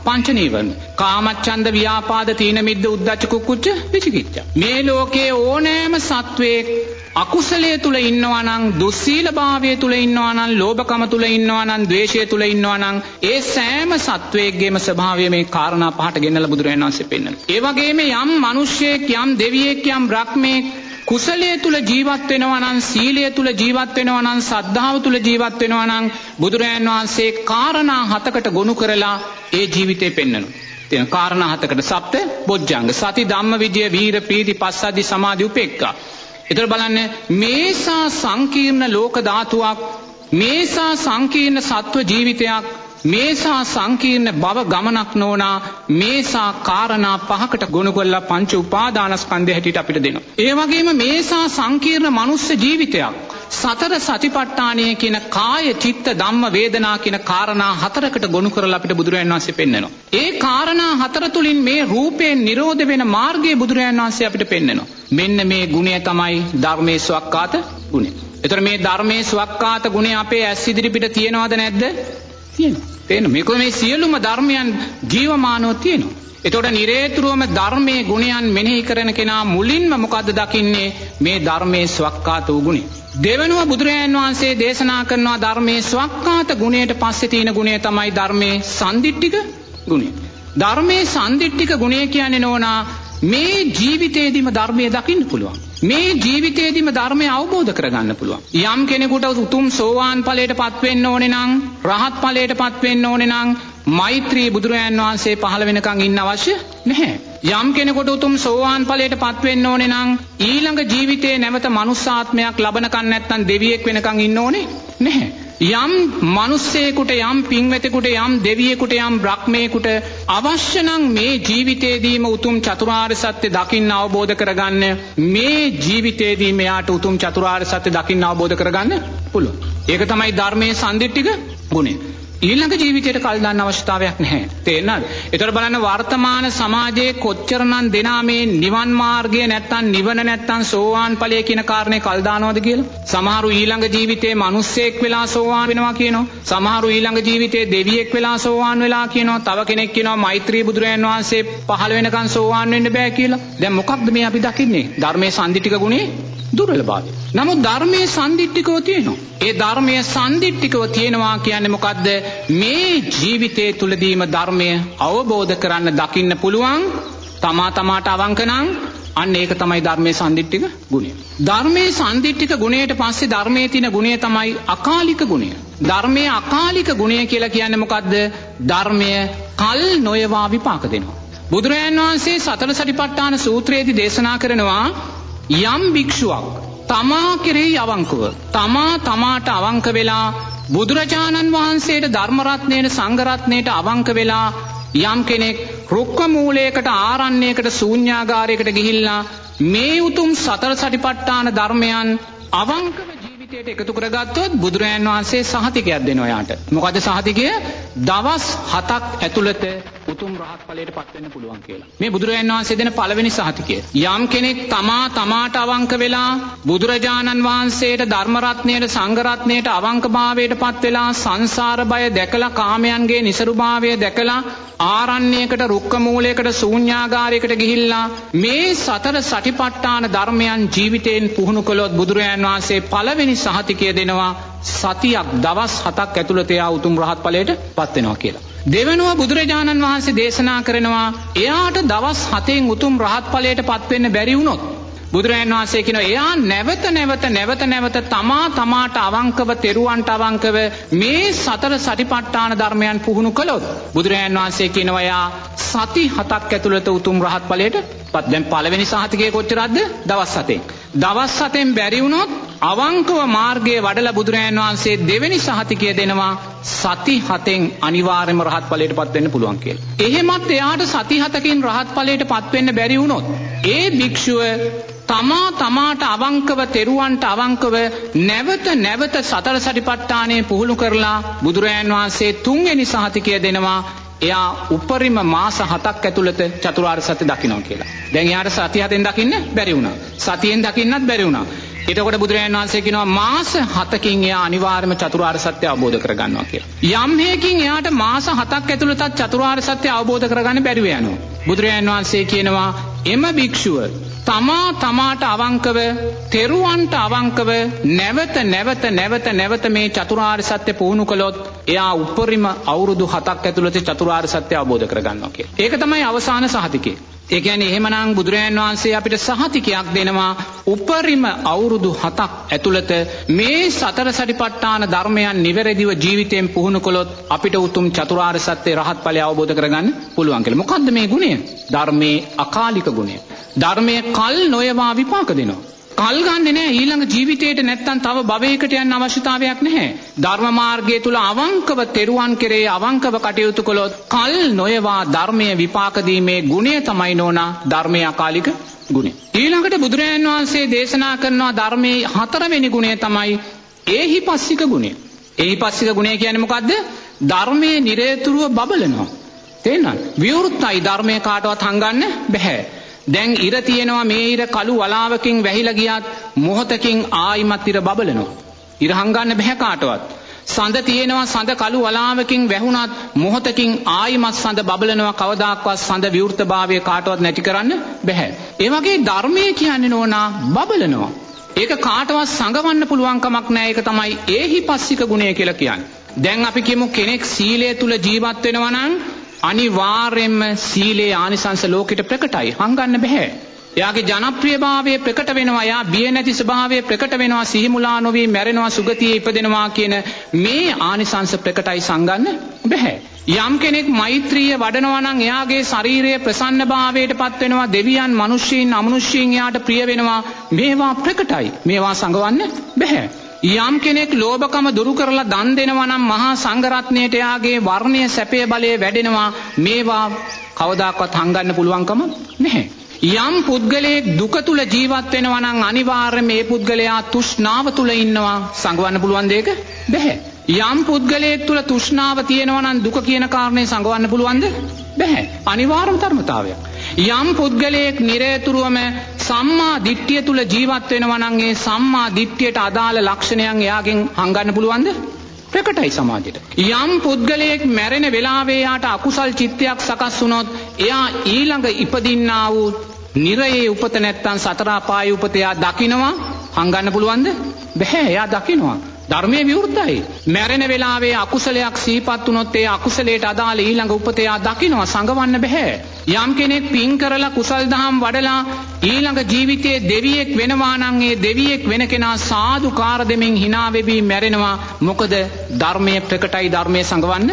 Speaker 2: පංච නීවරණ. කාමච්ඡන්ද ව්‍යාපාද තීන මිද්ද උද්ධච්ච කුක්කුච්ච විචිකිච්ඡා. මේ ලෝකයේ ඕනෑම සත්වයක අකුසලයේ තුල ඉන්නවා නම් දුස්සීලභාවයේ තුල ඉන්නවා නම් ලෝභකම තුල ඉන්නවා නම් ද්වේෂය තුල ඉන්නවා නම් ඒ සෑම සත්වයකගේම ස්වභාවය මේ කාරණා පහට ගෙනලා බුදුරජාණන් වහන්සේ පෙන්නනවා. ඒ වගේම යම් මිනිස්සෙක් යම් දෙවියෙක් යම් බ්‍රහ්මෙක් කුසලයේ තුල ජීවත් වෙනවා නම් සීලය තුල ජීවත් වෙනවා නම් සද්ධාව තුල ජීවත් වෙනවා නම් බුදුරජාන් වහන්සේ කාරණා හතකට ගොනු කරලා ඒ ජීවිතේ පෙන්වනවා. තියෙන කාරණා හතකට සප්ත බොජ්ජංග සති ධම්ම විජය වීර ප්‍රීති පස්සද්ධි සමාධි උපේක්ඛා. ඒතර බලන්න මේසා සංකීර්ණ ලෝක ධාතුවක් මේසා සංකීර්ණ සත්ව ජීවිතයක් මේසා සංකීර්ණ බව ගමනක් නෝනා මේසා කාරණා පහකට ගොනු කරලා පංච උපාදානස්කන්ධය හැටියට අපිට දෙනවා. ඒ වගේම මේසා සංකීර්ණ මනුස්ස ජීවිතයක් සතර සතිපට්ඨානය කියන කාය චිත්ත ධම්ම වේදනා කියන කාරණා හතරකට ගොනු කරලා අපිට බුදුරජාණන් වහන්සේ පෙන්වනවා. ඒ කාරණා හතර තුලින් මේ රූපයෙන් නිරෝධ වෙන මාර්ගය බුදුරජාණන් වහන්සේ අපිට පෙන්වනවා. මෙන්න මේ ගුණය තමයි ධර්මයේ ස්වක්කාත ගුණය. එතකොට මේ ධර්මයේ ස්වක්කාත ගුණය අපේ ඇස් ඉදිරිපිට තියෙනවද නැද්ද? තියෙනවා. තේරෙනවද? මේක මේ සියලුම ධර්මයන් ජීවමානව තියෙනවා. එතකොට නිරේතුරුවම ධර්මයේ ගුණයන් මෙනෙහි කරන කෙනා මුලින්ම මොකද්ද දකින්නේ? මේ ධර්මයේ ස්වක්කාත වූ ගුණය. දෙවනුව බුදුරජාන් වහන්සේ දේශනා කරනවා ධර්මයේ ස්වක්කාත ගුණයට පස්සේ තියෙන ගුණය තමයි ධර්මයේ සන්දිට්ඨික ගුණය. ධර්මයේ සන්දිට්ඨික ගුණය කියන්නේ නෝනා මේ ජීවිතේදීම ධර්මය දකින්න පුළුවන්. මේ ජීවිතේදීම ධර්මය අවබෝධ කරගන්න පුළුවන්. යම් කෙනෙකුට උතුම් සෝවාන් ඵලයට පත්වෙන්න ඕනේ නම්, රහත් ඵලයට පත්වෙන්න ඕනේ නම් මෛත්‍රී බුදුරජාන් වහන්සේ පහළ වෙනකන් ඉන්න අවශ්‍ය නැහැ. යම් කෙනෙකුට උතුම් සෝවාන් ඵලයට පත්වෙන්න ඕනේ නම් ඊළඟ ජීවිතේ නැවත මනුස්සාත්මයක් ලබනකන් නැත්නම් දෙවියෙක් වෙනකන් ඉන්න ඕනේ නැහැ. යම් මිනිස්සෙකුට යම් පින්වෙතෙකුට යම් දෙවියෙකුට යම් බ්‍රහ්මයෙකුට අවශ්‍ය නම් මේ ජීවිතේදීම උතුම් චතුරාර්ය සත්‍ය දකින්න අවබෝධ කරගන්න මේ ජීවිතේදී මෙයාට උතුම් චතුරාර්ය සත්‍ය දකින්න අවබෝධ කරගන්න පුළුවන්. ඒක තමයි ධර්මයේ සම්දිට්ඨික ගුණය. ඊළඟ ජීවිතයට කල් දාන්න අවශ්‍යතාවයක් නැහැ. තේරෙනවද? ඒතර බලන්න වර්තමාන සමාජයේ කොච්චරනම් දෙනා මේ නිවන් මාර්ගය නැත්තම් නිවන නැත්තම් සෝවාන් ඵලය කියන කාරණේ කල් දානවද කියලා? සමහරු ඊළඟ ජීවිතේ මිනිස්සෙක් වෙලා සෝවාන් වෙනවා කියනවා. සමහරු ඊළඟ ජීවිතේ දෙවියෙක් වෙලා සෝවාන් වෙලා කියනවා. තව කෙනෙක් කියනවා මෛත්‍රී බුදුරයන් වහන්සේ පහළ වෙනකන් සෝවාන් වෙන්න බෑ කියලා. දැන් මොකක්ද මේ අපි දකින්නේ? ධර්මයේ සම්දිටික ගුණේ දුර්වලභාවය. නමුත් ධර්මයේ සම්දිට්ඨිකව තියෙනවා. ඒ ධර්මයේ සම්දිට්ඨිකව තියෙනවා කියන්නේ මොකද්ද? මේ ජීවිතයේ තුලදීම ධර්මය අවබෝධ කරන්න දකින්න පුළුවන් තමා තමාට අවංක නම් අන්න ඒක තමයි ධර්මයේ සම්දිට්ඨික ගුණය. ධර්මයේ සම්දිට්ඨික ගුණයට පස්සේ ධර්මයේ තියෙන ගුණය තමයි අකාලික ගුණය. ධර්මයේ අකාලික ගුණය කියලා කියන්නේ මොකද්ද? ධර්මය කල් නොයවා විපාක දෙනවා. බුදුරජාන් වහන්සේ සතර සටිපට්ඨාන සූත්‍රයේදී දේශනා කරනවා යම් භික්ෂුවක් තමා කෙරෙහි අවංකව තමා තමාට අවංක වෙලා බුදුරජාණන් වහන්සේට ධර්මරත්නයට සංඝරත්නයට අවංක වෙලා යම් කෙනෙක් රුක්ක මූලයකට ආරණ්‍යයකට ශූන්‍යාගාරයකට ගිහිල්ලා මේ උතුම් සතර සටිපට්ඨාන ධර්මයන් අවංකව ජීවිතයට එකතු කරගත්තොත් බුදුරජාණන් වහන්සේ සහතිකයක් දෙනවා යාට. මොකද සහතිකය? දවස් 7ක් ඇතුළත උතුම් රහත් ඵලයට පත් වෙන්න පුළුවන් කියලා. මේ බුදුරජාණන් වහන්සේ දෙන පළවෙනි සහතිකය. යම් කෙනෙක් තමා තමාට අවංක වෙලා බුදුරජාණන් වහන්සේට ධර්ම රත්නයට සංඝ රත්නයට අවංකභාවයට පත් වෙලා සංසාර බය දැකලා කාමයන්ගේ નિසරුභාවය දැකලා ආරණ්‍යයකට රුක්ක මූලයකට ශූන්‍යාගාරයකට ගිහිල්ලා මේ සතර සටිපට්ඨාන ධර්මයන් ජීවිතයෙන් පුහුණු කළොත් බුදුරජාණන් වහන්සේ පළවෙනි සහතිකය දෙනවා සතියක් දවස් හතක් ඇතුළත එයා උතුම් රහත් ඵලයට පත් වෙනවා කියලා. දෙවනුව බුදුරජාණන් වහන්සේ දේශනා කරනවා එයාට දවස් හතෙන් උතුම් රහත් ඵලයට පත් වෙන්න බැරි වුණොත් බුදුරජාණන් වහන්සේ කියනවා එයා නැවත නැවත නැවත නැවත තමා තමාට අවංකව තෙරුවන්ට අවංකව මේ සතර සටිපට්ඨාන ධර්මයන් පුහුණු කළොත් බුදුරජාණන් වහන්සේ කියනවා එයා සති හතක් ඇතුළත උතුම් රහත් ඵලයට පත් දැන් පළවෙනි සහතිකය කොච්චරක්ද? දවස් හතෙන්. දවස් හතෙන් බැරි වුණොත් අවංකව මාර්ගයේ වඩලා බුදුරජාණන් වහන්සේ දෙවෙනි සහතිකය දෙනවා. සති හතෙන් අනිවාර්යයෙන්ම රහත් ඵලයට පත් වෙන්න පුළුවන් කියලා. එහෙමත් එයාට සති හතකින් රහත් ඵලයට පත් වෙන්න බැරි වුණොත් ඒ භික්ෂුව තමා තමාට අවංකව තෙරුවන්ට අවංකව නැවත නැවත සතර සටිපට්ඨානය පුහුණු කරලා බුදුරජාන් වහන්සේ තුන්වෙනි සහතිකය දෙනවා එයා උපරිම මාස හතක් ඇතුළත චතුරාර්ය සත්‍ය දකිනවා කියලා. දැන් එයාට සතිය හතෙන් දකින්න බැරි වුණා. සතියෙන් දකින්නත් බැරි වුණා. එතකොට බුදුරජාණන් වහන්සේ කියනවා මාස 7කින් එයා අනිවාර්යයෙන්ම චතුරාර්ය සත්‍ය අවබෝධ කරගන්නවා කියලා. යම් හේකින් එයාට මාස 7ක් ඇතුළතත් චතුරාර්ය සත්‍ය අවබෝධ කරගන්න බැරිව යනවා. බුදුරජාණන් වහන්සේ කියනවා එම භික්ෂුව තමා තමාට අවංකව තෙරුවන්ට අවංකව නැවත නැවත නැවත නැවත මේ චතුරාර්ය සත්‍ය පුහුණු කළොත් එයා උපරිම අවුරුදු 7ක් ඇතුළත චතුරාර්ය සත්‍ය අවබෝධ කරගන්නවා කියලා. ඒක තමයි අවසාන සහතිකය. ඒ කියන්නේ එහෙමනම් බුදුරජාන් වහන්සේ අපිට සහතිකයක් දෙනවා උපරිම අවුරුදු 7ක් ඇතුළත මේ සතර සටිපට්ඨාන ධර්මයන් නිවැරදිව ජීවිතයෙන් පුහුණු කළොත් අපිට උතුම් චතුරාර්ය සත්‍ය රහත් ඵලය අවබෝධ කරගන්න පුළුවන් කියලා. මොකද්ද මේ ගුණය? ධර්මයේ අකාලික ගුණය. ධර්මයේ කල් නොයවා විපාක දෙනවා. කල් ගන්නෙ නෑ ඊළඟ ජීවිතේට නැත්තම් තව භවයකට යන්න අවශ්‍යතාවයක් නැහැ. ධර්ම මාර්ගය තුල අවංකව තෙරුවන් කෙරේ අවංකව කටයුතු කළොත් කල් නොයවා ධර්මයේ විපාක දීමේ ගුණය තමයි නෝනා ධර්මයේ අකාලික ගුණය. ඊළඟට බුදුරජාණන් වහන්සේ දේශනා කරනවා ධර්මයේ හතරවෙනි ගුණය තමයි ඒහි පස්සික ගුණය. ඒහි පස්සික ගුණය කියන්නේ මොකද්ද? ධර්මයේ නිරේතුරුව බබලනවා. තේන්නවද? විවෘතයි ධර්මයේ කාටවත් හංගන්න බෑ. දැන් ඉර තියෙනවා මේ ඉර කළු වලාවකින් වැහිලා ගියත් මොහොතකින් ආයිමත් ඉර බබලනවා. ඉර හංගන්න බෑ කාටවත්. සඳ තියෙනවා සඳ කළු වලාවකින් වැහුණත් මොහොතකින් ආයිමත් සඳ බබලනවා කවදාක්වත් සඳ විවෘතභාවය කාටවත් නැති කරන්න බැහැ. ඒ වගේ ධර්මය කියන්නේ නෝනා බබලනවා. ඒක කාටවත් සංගවන්න පුළුවන් කමක් නෑ ඒක තමයි ඒහි පස්සික ගුණය කියලා කියන්නේ. දැන් අපි කියමු කෙනෙක් සීලය තුල ජීවත් වෙනවා නම් අනිවාර්යෙන්ම සීලේ ආනිසංස ලෝකෙට ප්‍රකටයි. හංගන්න බෑ. එයාගේ ජනප්‍රියභාවය ප්‍රකට වෙනවා. යා බිය නැති ස්වභාවය ප්‍රකට වෙනවා. සිහිමුලා නොවි මැරෙනවා සුගතියේ ඉපදෙනවා කියන මේ ආනිසංස ප්‍රකටයි සංගන්න බෑ. යම් කෙනෙක් මෛත්‍රිය වඩනවා නම් එයාගේ ශරීරයේ ප්‍රසන්නභාවයට පත් වෙනවා. දෙවියන්, මිනිස්සුන්, අමනුෂ්‍යයන් එයාට ප්‍රිය වෙනවා. මේවා ප්‍රකටයි. මේවා සංගවන්න බෑ. යම් කෙනෙක් ලෝභකම දුරු කරලා දන් දෙනවා නම් මහා සංඝරත්නයට යාගේ වර්ණය සැපේ බලය වැඩෙනවා මේවා කවදාකවත් හංගන්න පුළුවන්කම නැහැ. යම් පුද්ගලයෙක් දුක තුල ජීවත් වෙනවා නම් අනිවාර්යයෙන් මේ පුද්ගලයා තෘෂ්ණාව තුල ඉන්නවා සංගවන්න පුළුවන් දෙයක බැහැ. යම් පුද්ගලයෙක් තුල තෘෂ්ණාව තියෙනවා නම් දුක කියන කාරණේ සංගවන්න පුළුවන්ද? බැහැ. අනිවාර්යම ධර්මතාවයක්. යම් පුද්ගලයෙක් නිරේතුරුවම සම්මා දිට්ඨිය තුල ජීවත් වෙනවා නම් ඒ සම්මා දිට්ඨියට අදාළ ලක්ෂණයන් එයාගෙන් හංගන්න පුළුවන්ද? ප්‍රකටයි සමාජයට. යම් පුද්ගලයෙක් මැරෙන වෙලාවේ යාට අකුසල් චිත්තයක් සකස් වුණොත් එයා ඊළඟ ඉපදින්නා වූ නිරයේ උපත නැත්තම් සතර අපායේ උපත එයා දකිනවා හංගන්න පුළුවන්ද? බැහැ එයා දකිනවා. ධර්මයේ විවෘතයි. මැරෙන වෙලාවේ අකුසලයක් සිහිපත් වුණොත් ඒ අකුසලයට අදාළ ඊළඟ උපතේ දකින්න සංගවන්න බෑ. යම් කෙනෙක් පින් කරලා කුසල් දහම් වඩලා ඊළඟ ජීවිතයේ දෙවියෙක් වෙනවා නම් ඒ දෙවියෙක් වෙන කෙනා සාදුකාර දෙමින් hina වෙවි මැරෙනවා. මොකද ධර්මයේ ප්‍රකටයි ධර්මයේ සංගවන්න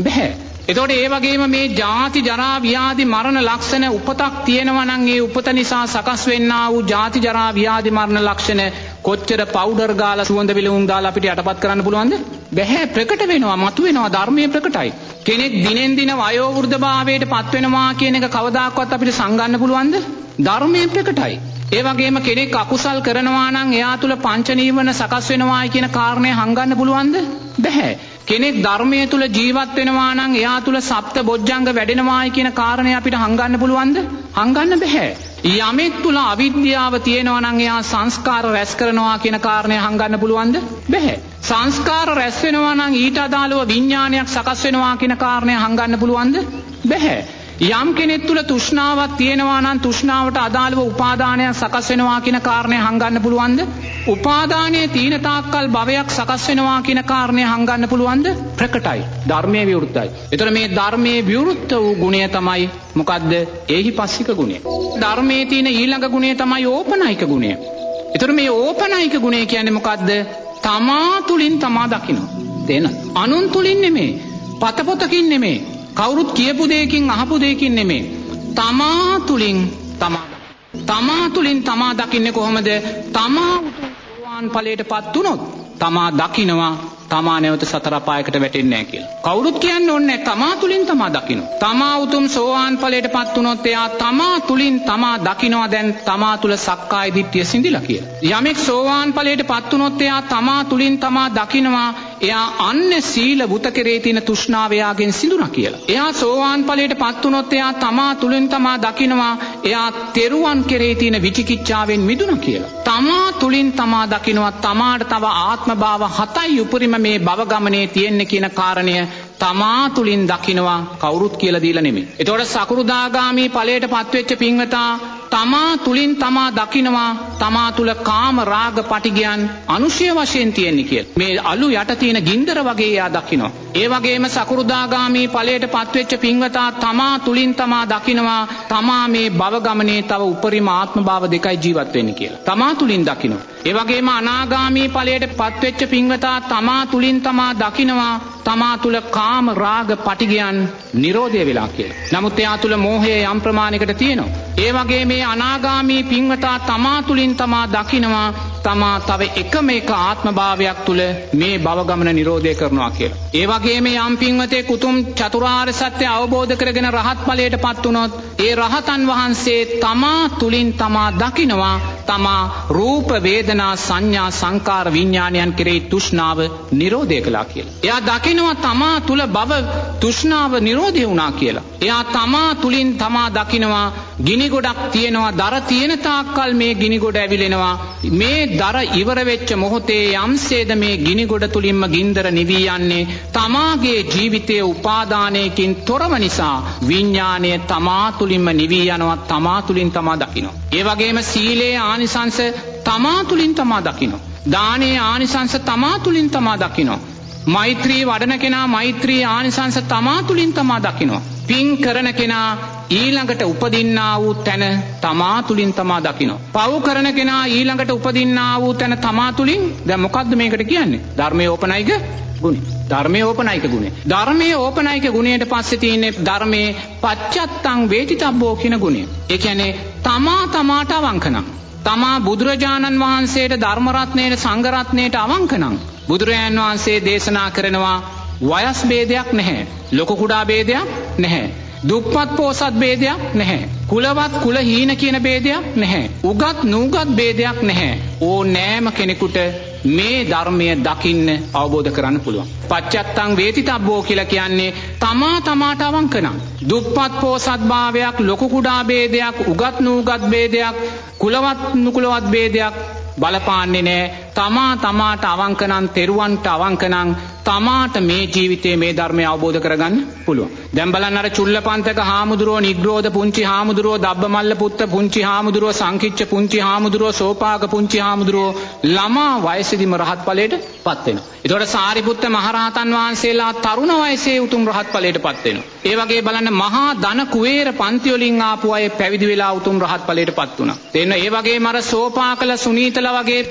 Speaker 2: බෑ. එතකොට ඒ වගේම මේ ජාති ජරා ව්‍යාධි මරණ ලක්ෂණ උපතක් තියෙනවා නම් ඒ උපත නිසා සකස් වෙන්නා වූ ජාති ජරා ව්‍යාධි මරණ ලක්ෂණ කොච්චර පවුඩර් ගාලා සුවඳ විලවුන් දාලා අපිට යටපත් කරන්න පුළුවන්ද? බැහැ ප්‍රකට වෙනවා, මතුවෙනවා ධර්මයේ ප්‍රකටයි. කෙනෙක් දිනෙන් දින වයෝ වෘද්ධභාවයට පත් වෙනවා කියන එක කවදාකවත් අපිට සංගන්න පුළුවන්ද? ධර්මයේ ප්‍රකටයි. ඒ වගේම කෙනෙක් අකුසල් කරනවා නම් එයා තුල පංච නීවරණ සකස් වෙනවායි කියන කාරණය හංගන්න පුළුවන්ද? බැහැ. කෙනෙක් ධර්මයේ තුල ජීවත් වෙනවා නම් එයා තුල සප්ත බොජ්ජංග වැඩෙනවායි කියන කාරණය අපිට හංගන්න පුළුවන්ද? හංගන්න බැහැ. යමෙක් තුල අවිද්‍යාව තියෙනවා නම් එයා සංස්කාර රැස් කරනවා කියන කාරණය හංගන්න පුළුවන්ද? බැහැ. සංස්කාර රැස් වෙනවා නම් ඊට අදාළව විඥානයක් සකස් වෙනවා කියන කාරණය හංගන්න පුළුවන්ද? බැහැ. යම් කෙනෙක් තුල තෘෂ්ණාවක් තියෙනවා නම් තෘෂ්ණාවට අදාළව උපාදානයක් සකස් වෙනවා කියන කාරණය හංගන්න පුළුවන්ද? උපාදානයේ තීන තාක්කල් භවයක් සකස් වෙනවා කියන කාරණය හංගන්න පුළුවන්ද? ප්‍රකටයි. ධර්මයේ විවෘතයි. ඒතර මේ ධර්මයේ විවෘත වූ ගුණය තමයි මොකද්ද? ඒහි පස්සික ගුණය. ධර්මයේ තියෙන ඊළඟ ගුණය තමයි ඕපනයික ගුණය. ඒතර මේ ඕපනයික ගුණය කියන්නේ මොකද්ද? තමා තුලින් තමා දකින්න. තේන. අනුන් තුලින් නෙමෙයි. පතපොතකින් නෙමෙයි. කවුරුත් කියපු දෙයකින් අහපු දෙයකින් නෙමේ. තමා තුලින් තමා තමා තුලින් තමා දකින්නේ කොහොමද? තමා උතුම් සෝවාන් ඵලයට පත් වුණොත් තමා දකිනවා තමා නැවත සතර අපායකට වැටෙන්නේ නැහැ කියලා. කවුරුත් කියන්නේ ඕනේ තමා තුලින් තමා දකින්න. තමා උතුම් සෝවාන් ඵලයටපත් වුණොත් එයා තමා තුලින් තමා දකින්නවා දැන් තමා තුල සක්කාය දිට්ඨිය සිඳිලා කියලා. යමෙක් සෝවාන් ඵලයටපත් වුණොත් එයා තමා තුලින් තමා දකින්නවා එයා අන්න සීල බුත කෙරේ තියෙන තෘෂ්ණාව එයාගෙන් සිඳුණා කියලා. එයා සෝවාන් ඵලයටපත් වුණොත් එයා තමා තුලින් තමා දකින්නවා එයා තෙරුවන් කෙරේ තියෙන විචිකිච්ඡාවෙන් මිදුණා කියලා. තමා තුලින් තමා දකින්නවා තමාට තව ආත්මභාව හතයි උපරිම මේ භව ගමනේ තියෙන්නේ කියන කාරණය තමා තුලින් දකිනවා කවුරුත් කියලා දීලා නෙමෙයි. ඒතකොට සකුරුදාගාමි ඵලයට පත්වෙච්ච පින්වතා තමා තුලින් තමා දකිනවා තමා තුල කාම රාග පටිගයන් අනුශය වශයෙන් තියෙන්නේ කියලා. මේ අලු යට තියෙන ගින්දර වගේ එයා දකිනවා. ඒ වගේම සකුරුදාගාමි ඵලයට පත්වෙච්ච පින්වතා තමා තුලින් තමා දකිනවා තමා මේ භව ගමනේ තව උපරිම ආත්ම භාව දෙකයි ජීවත් වෙන්නේ කියලා. තමා තුලින් දකිනවා. ඒ වගේම අනාගාමී ඵලයට පත්වෙච්ච පින්වතා තමා තුලින් තමා දකිනවා තමා තුල කාම රාග පටිගයන් නිරෝධය වෙලා කියලා. නමුත් එයා තුල මෝහය යම් ප්‍රමාණයකට තියෙනවා. ඒ වගේ මේ අනාගාමී පින්වතා තමා තුලින් තමා දකිනවා තමා තව එකම එක ආත්මභාවයක් තුල මේ භව ගමන නිරෝධය කරනවා කියලා. ඒ වගේම යම් පින්වතෙක් උතුම් චතුරාර්ය සත්‍ය අවබෝධ කරගෙන රහත් ඵලයටපත් වුණොත් ඒ රහතන් වහන්සේ තමා තුලින් තමා දකිනවා තමා රූප වේදනා සංඥා සංකාර විඥානයන් කෙරෙහි තෘෂ්ණාව නිරෝධය කළා කියලා. එයා දකිනවා තමා තුල භව තෘෂ්ණාව නිරෝධය වුණා කියලා. එයා තමා තුලින් තමා දකිනවා ගිනි ගොඩක් තියෙනවා දර තියෙන තාක්කල් මේ ගිනි ගොඩ ඇවිලෙනවා. මේ දර ඉවර වෙච්ච මොහොතේ යම්සේද මේ ගිනි ගොඩ තුලින්ම ගින්දර නිවී යන්නේ තමාගේ ජීවිතයේ උපාදානයකින් තොරව නිසා විඥාණය තමා තුලින්ම නිවී යනවා තමා තුලින් තමා දකිනවා. ඒ වගේම සීලේ ආනිසංස තමා තුලින් තමා දකිනවා. දානේ ආනිසංස තමා තුලින් තමා දකිනවා. මෛත්‍රී වඩන කෙනා මෛත්‍රී ආනිසංස තමා තුලින් තමා දකිනවා. පින් කරන කෙනා ඊළඟට උපදින්නා වූ තැන තමා තුලින් තමා දකිනවා. පව් කරන කෙනා ඊළඟට උපදින්නා වූ තැන තමා තුලින් දැන් මොකද්ද මේකට කියන්නේ? ධර්මයේ ඕපනයික ගුණය. ධර්මයේ ඕපනයික ගුණය. ධර්මයේ ඕපනයික ගුණයට පස්සේ තියෙන්නේ ධර්මයේ පච්චත්තං වේතිතබ්බෝ කියන ගුණය. ඒ කියන්නේ තමා තමාට අවංකනම්. තමා බුදුරජාණන් වහන්සේට ධර්මරත්නයට සංගරත්නයට අවංකනං. බුදුරජාණන් වහන්සේ දේශනා කරනවා වයස් බේදයක් නැහැ. ලොකකුඩා බේදයක් නැහැ. දුප්පත් පෝසත් බේදයක් නැහැ. කුලවත් කුල හීන කියන බේදයක් නැහැ. උගත් නූගත් බේදයක් නැහැ. ඕ නෑම කෙනෙකුට මේ ධර්මය දකින්න අවබෝධ කරන්න පුළුවන්. පච්චත්තං වේති තබ්බෝ කියලා කියන්නේ තමා තමාට අවංකනම්. දුප්පත් පෝසත් භාවයක් ලොකු කුඩා භේදයක් උගත් නූගත් භේදයක් කුලවත් නුකුලවත් භේදයක් බලපාන්නේ නෑ තමා තමාට අවංකනන් තෙරුවන්ට අවංකනං තමාට මේ ජීවිතේ මේ ධර්මය අවබෝධ කරගන්න පුළුවන්. දැන් බලන්න අර චුල්ලපන්තක හාමුදුරුවෝ නිග්‍රෝධ පුංචි හාමුදුරුවෝ දබ්බමල්ල පුත්ත පුංචි හාමුදුරුවෝ සංකිච්ච පුංචි හාමුදුරුවෝ සෝපාක පුංචි හාමුදුරුවෝ ළමා වයසේදීම රහත් ඵලයට පත් වෙනවා. ඒතකොට සාරිපුත්ත මහරහතන් වහන්සේලා තරුණ වයසේ උතුම් රහත් ඵලයට පත් වෙනවා. ඒ වගේ බලන්න මහා ධන කුවේර පන්ති වලින් ආපු අය පැවිදි වෙලා උතුම් රහත් ඵලයට පත් වුණා. තේන්න ඒ වගේම අර සෝපාකල සුනීතල වගේ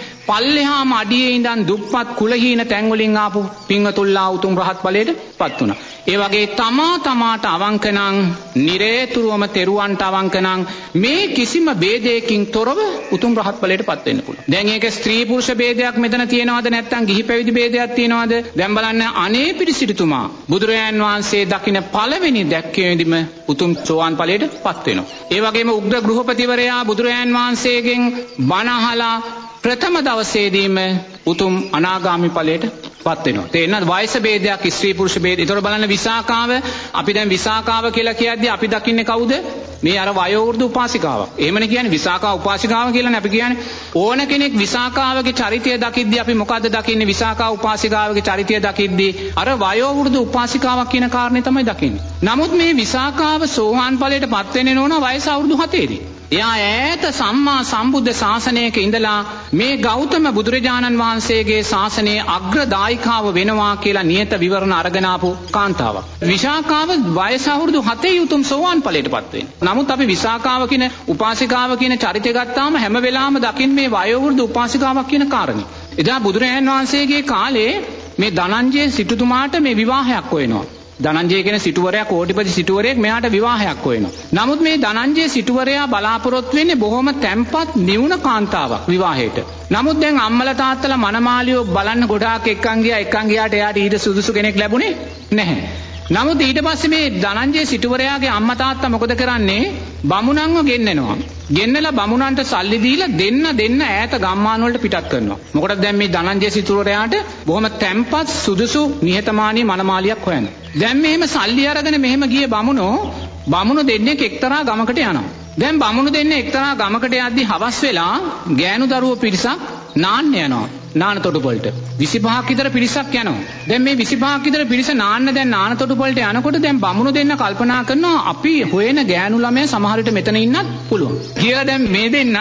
Speaker 2: මෙයාම අඩියේ ඉඳන් දුප්පත් කුලහීන තැන්වලින් ආපු පිංගතුල්ලා උතුම් රහත් ඵලයට පත් වුණා. ඒ වගේ තමා තමාට අවංකනම්, නිරේතුරුවම තෙරුවන්ට අවංකනම් මේ කිසිම ભેදයකින් තොරව උතුම් රහත් ඵලයට පත් වෙන්න පුළුවන්. දැන් ඒකේ ස්ත්‍රී පුරුෂ ભેදයක් මෙතන තියනවද නැත්නම් ගිහි පැවිදි ભેදයක් තියනවද? දැන් බලන්න අනේ පිරිසිටුතුමා බුදුරයන් වහන්සේ දකින පළවෙනි දැක්කේදීම උතුම් සෝවාන් ඵලයට පත් වෙනවා. ඒ වගේම උග්‍ර ගෘහපතිවරයා බුදුරයන් වහන්සේගෙන් බණ අහලා ප්‍රථම දවසේදීම උතුම් අනාගාමි ඵලයට පත් වෙනවා. තේරෙනවද? වයස ભેදයක් ස්ත්‍රී පුරුෂ ભેද. ඒතකොට බලන්න විසාකාව අපි දැන් විසාකාව කියලා කියද්දී අපි දකින්නේ කවුද? මේ අර වයෝවෘද්ධ උපාසිකාවක්. එහෙමනේ කියන්නේ විසාකා උපාසිකාව කියලානේ අපි කියන්නේ. ඕන කෙනෙක් විසාකාවගේ චරිතය දකිද්දී අපි මොකද්ද දකින්නේ? විසාකා උපාසිකාවගේ චරිතය දකිද්දී අර වයෝවෘද්ධ උපාසිකාවක් කියන කාරණේ තමයි දකින්නේ. නමුත් මේ විසාකාව සෝහාන් ඵලයට පත් වෙන්නේ නෝන වයස අවුරුදු 7 දී. එයා ඈත සම්මා සම්බුද්ධ ශාසනයක ඉඳලා මේ ගෞතම බුදුරජාණන් වහන්සේගේ ශාසනයේ අග්‍රදායිකාව වෙනවා කියලා නියත විවරණ අරගෙන ආපු කාන්තාවක්. විශාකාව වයස අවුරුදු 7 උතුම් සෝවාන් ඵලයට පත් වෙනවා. නමුත් අපි විසාකාව කියන උපාසිකාව කියන චරිතය ගත්තාම හැම වෙලාවෙම දකින්න මේ වයෝවෘද්ධ උපාසිකාවක් කියන කාරණේ. එදා බුදුරජාණන් වහන්සේගේ කාලේ මේ ධනංජය සිටුතුමාට මේ විවාහයක් වෙනවා. ධනංජය කියන සිටුවරයා කෝටිපති සිටුවරයෙක් මෙයාට විවාහයක් හොයනවා. නමුත් මේ ධනංජය සිටුවරයා බලාපොරොත්තු වෙන්නේ බොහොම තැම්පත් නිවුන කාන්තාවක් විවාහයට. නමුත් දැන් අම්මලා තාත්තලා මනමාලියෝ බලන්න ගොඩාක් එක්කන් ගියා එක්කන් ගියාට එයාට ඊට සුදුසු කෙනෙක් ලැබුණේ නැහැ. නමුත් ඊට පස්සේ මේ ධනංජය සිටුවරයාගේ අම්මා තාත්තා මොකද කරන්නේ? බමුණන්ව ගෙන්නනවා. ගෙන්නලා බමුණන්ට සල්ලි දීලා දෙන්න දෙන්න ඈත ගම්මාන වලට පිටත් කරනවා. මොකටද දැන් මේ ධනංජය සිටුවරයාට බොහොම තැම්පත් සුදුසු නිහතමානී මනමාලියක් හොයන්න. දැන් මෙහෙම සල්ලි අරගෙන මෙහෙම ගිය බමුණෝ බමුණු දෙන්නෙක් එක්තරා ගමකට යනවා. දැන් බමුණු දෙන්නේ එක්තරා ගමකට යද්දි හවස් වෙලා ගෑනු දරුවෝ පිරිසක් නාන්න යනවා. නාන තොටුපොළට 25ක් විතර පිරිසක් යනවා. දැන් මේ 25ක් විතර පිරිස නාන්න දැන් නාන තොටුපොළට යනකොට දැන් බමුණු දෙන්න කල්පනා කරනවා අපි හොයන ගෑනු ළමයා සමහර විට මෙතන ඉන්නත් පුළුවන්. කියලා දැන් මේ දෙන්න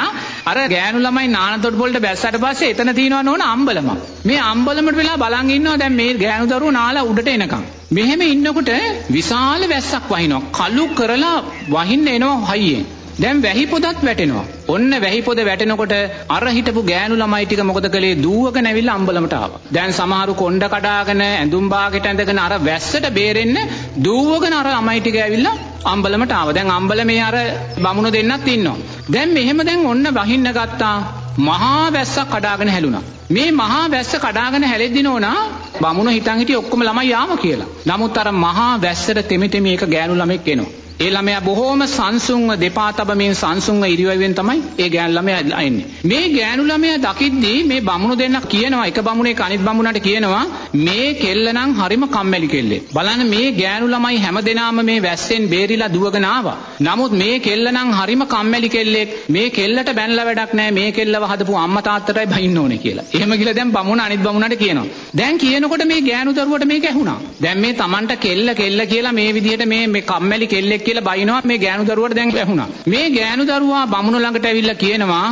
Speaker 2: අර ගෑනු ළමයි නාන තොටුපොළට බැස්සට පස්සේ එතන තියෙනවා නෝන අම්බලමක්. මේ අම්බලමට වෙලා බලන් ඉන්නවා දැන් මේ ගෑනු දරුවෝ නාලා උඩට එනකම්. මෙහෙම ඉන්නකොට විශාල වැස්සක් වහිනවා. කළු කරලා වහින්න එනවා හයියෙන්. දැන් වැහි පොදත් වැටෙනවා. ඔන්න වැහි පොද වැටෙනකොට අර හිටපු ගෑනු ළමයි ටික මොකද කළේ දූවගෙන ඇවිල්ලා අම්බලමට ආවා. දැන් සමහරු කොණ්ඩ කඩාගෙන ඇඳුම් බාගෙට ඇඳගෙන අර වැස්සට බේරෙන්න දූවගෙන අර ළමයි ටික ඇවිල්ලා අම්බලමට ආවා. දැන් අම්බලමේ අර බමුණු දෙන්නත් ඉන්නවා. දැන් මෙහෙම දැන් ඔන්න වහින්න ගත්තා. මහා වැස්සක් කඩාගෙන හැලුණා. මේ මහා වැස්ස කඩාගෙන හැලෙද්දි නෝනා බමුණ හිතන් හිටියේ ඔක්කොම ළමයි යාම කියලා. නමුත් අර මහා වැස්සට තෙමි තෙමි එක ගෑනු ළමෙක් එනවා. ඒ ළමයා බොහෝම සංසුන්ව දෙපා තබමින් සංසුන්ව ඉරිවෙන් තමයි ඒ ගෑනු ළමයා එන්නේ. මේ ගෑනු ළමයා දකිද්දී මේ බමුණු දෙන්න කියනවා එක බමුණෙක් අනිත් බමුණට කියනවා මේ කෙල්ල නම් හරිම කම්මැලි කෙල්ලෙක්. බලන්න මේ ගෑනු ළමයි හැමදෙනාම මේ වැස්සෙන් බේරිලා දුවගෙන ආවා. නමුත් මේ කෙල්ල නම් හරිම කම්මැලි කෙල්ලෙක්. මේ කෙල්ලට බැනලා වැඩක් නැහැ. මේ කෙල්ලව හදපු අම්මා තාත්තටයි බහින්න ඕනේ කියලා. එහෙම කියලා දැන් බමුණ අනිත් බමුණට කියනවා. දැන් කියනකොට මේ ගෑනු දරුවට මේක ඇහුණා. දැන් මේ Tamanට කෙල්ල කෙල්ල කියලා මේ විදිහට මේ මේ කම්මැලි කෙල්ලෙක් කියලා බයිනවා මේ ගෑනු දරුවට දැන් ඇහුණා. මේ ගෑනු දරුවා බමුණු ළඟට ඇවිල්ලා කියනවා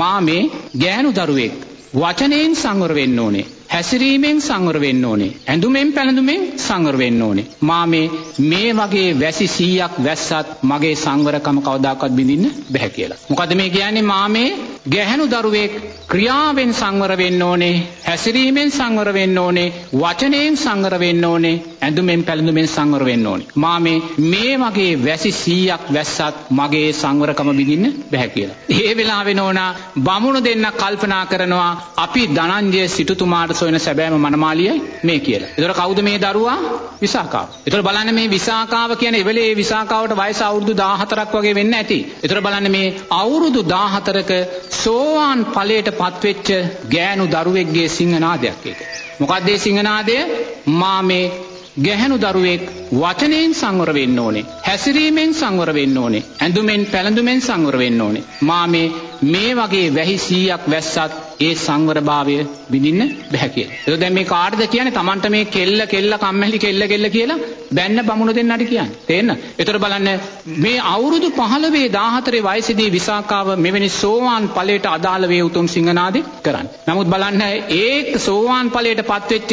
Speaker 2: මා මේ ගෑනු දරුවෙක් වචනයෙන් සංවර වෙන්න ඕනේ. හැසිරීමෙන් සංවර වෙන්න ඕනේ. ඇඳුමෙන් පැළඳුමෙන් සංවර වෙන්න ඕනේ. මා මේ මේ වගේ වැසි 100ක් වැස්සත් මගේ සංවරකම කවදාකවත් බිඳින්න බෑ කියලා. මොකද මේ කියන්නේ මා මේ ගැහැණු දරුවෙක් ක්‍රියාවෙන් සංවර වෙන්න ඕනේ, හැසිරීමෙන් සංවර වෙන්න ඕනේ, වචනයෙන් සංවර වෙන්න ඕනේ, ඇඳුමෙන් පැළඳුමෙන් සංවර වෙන්න ඕනේ. මා මේ මේ වගේ වැසි 100ක් වැස්සත් මගේ සංවරකම බිඳින්න බෑ කියලා. ඒ වෙලාවේ නෝනා බමුණු දෙන්න කල්පනා කරනවා අපි ධනංජය සිටුතුමාට සොයන සැබෑම මනමාලියයි මේ කියලා. ඒතර කවුද මේ දරුවා? විසාකාව. ඒතර බලන්න මේ විසාකාව කියන්නේ එවලේ විසාකාවට වයස අවුරුදු 14ක් වගේ වෙන්න ඇති. ඒතර බලන්න මේ අවුරුදු 14ක සෝවාන් ඵලයට පත්වෙච්ච ගෑනු දරුවෙක්ගේ සිංහනාදයක් ඒක. මොකක්ද ඒ සිංහනාදය? මා මේ ගැහැණු දරුවෙක් වචනයෙන් සංවර වෙන්න ඕනේ. හැසිරීමෙන් සංවර වෙන්න ඕනේ. ඇඳුමෙන් පැළඳුමෙන් සංවර වෙන්න ඕනේ. මා මේ මේ වගේ වැහි 100ක් වැස්සත් ඒ සංවරභාවය විඳින්න බෑ කියලා. ඒක දැන් මේ කාටද කියන්නේ Tamanට මේ කෙල්ල කෙල්ල කම්මැලි කෙල්ල කෙල්ල කියලා බැන්න බමුණු දෙන්නට කියන්නේ. තේන්න? ඒතර බලන්න මේ අවුරුදු 15 14 වයසේදී විසාකාව මෙවැනි සෝවාන් ඵලයට අදාළ වේ උතුම් සිංහනාදේ කරන්නේ. නමුත් බලන්න ඒ සෝවාන් ඵලයට පත්වෙච්ච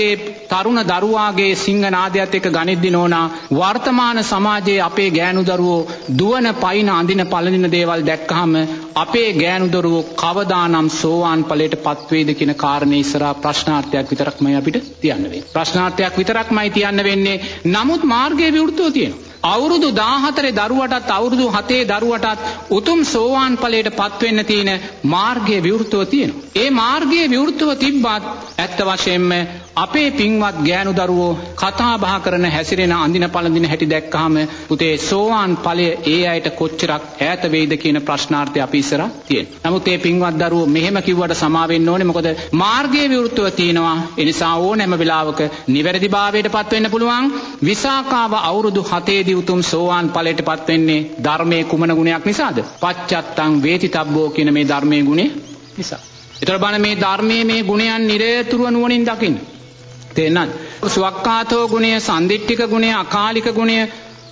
Speaker 2: තරුණ දරුවාගේ සිංහනාදයත් එක්ක ගනිද්දි නෝනා වර්තමාන සමාජයේ අපේ ගෑනු දරුවෝ දුවන පයින් අඳින පළඳින දේවල් දැක්කහම අපේ ගෑනු දරුවෝ කවදානම් සෝවාන් ඵලයට පත්වේද කියන කාරණේ ඉස්සරහා ප්‍රශ්නාර්ථයක් විතරක්මයි අපිට තියන්න වෙන්නේ. ප්‍රශ්නාර්ථයක් විතරක්මයි තියන්න වෙන්නේ. නමුත් මාර්ගයේ විවෘතව තියෙනවා. අවුරුදු 14 දරුවටත් අවුරුදු 7 දරුවටත් උතුම් සෝවාන් ඵලයට පත්වෙන්න තියෙන මාර්ගයේ විවෘතව තියෙනවා. ඒ මාර්ගයේ විවෘතව තිබ්බත් ඇත්ත වශයෙන්ම අපේ පින්වත් ගෑනු දරුවෝ කතා බහ කරන හැසිරෙන අඳින පළඳින හැටි දැක්කහම පුතේ සෝවාන් ඵලය ඒ අයට කොච්චරක් ඈත වෙයිද කියන ප්‍රශ්නාර්ථය අපි ඉස්සරහ තියෙනවා. නමුත් මේ පින්වත් දරුවෝ මෙහෙම කිව්වට සමා වෙන්න ඕනේ මොකද මාර්ගයේ විවෘතව තියෙනවා. ඒ නිසා ඕනෑම වෙලාවක නිවැරදි භාවයට පත් වෙන්න පුළුවන්. විසාකාව අවුරුදු 7 දී උතුම් සෝවාන් ඵලයට පත් වෙන්නේ ධර්මයේ කුමන ගුණයක් නිසාද? පච්චත්තං වේතිතබ්බෝ කියන මේ ධර්මයේ ගුණය නිසා. ඒතර බණ මේ ධර්මයේ මේ ගුණයන් නිරේතුරුව නුවණින් දකින්න. තේනත් ස්වක්කාතෝ ගුණය සන්දිට්ඨික ගුණය අකාලික ගුණය